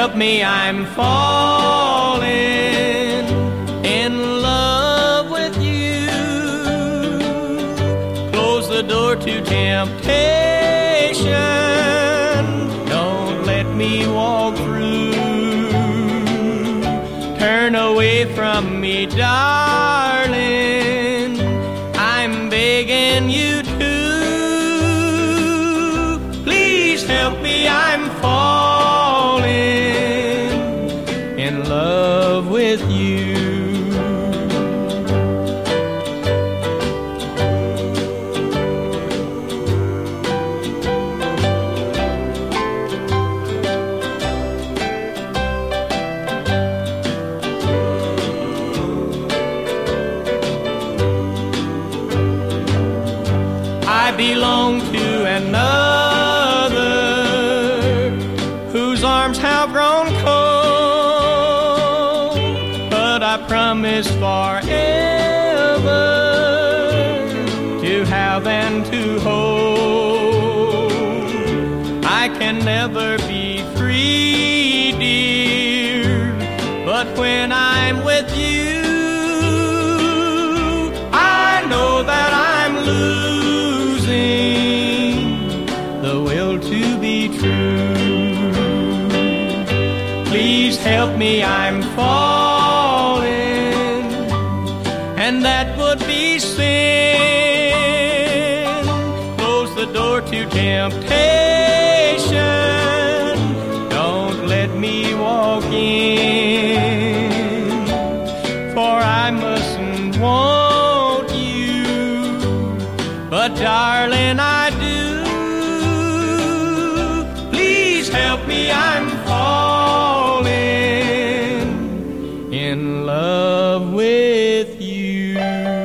help me, I'm falling in love with you. Close the door to temptation. Don't let me walk through. Turn away from me, darling. I'm begging you to. Please help me, I'm with you. I belong to another whose arms have grown I promise forever to have and to hold. I can never be free, dear, but when I'm with you, I know that I'm losing the will to be true. Please help me, I'm falling, that would be sin. Close the door to temptation. Don't let me walk in, for I mustn't want you. But darling, I do. Please help me, I'm Thank you.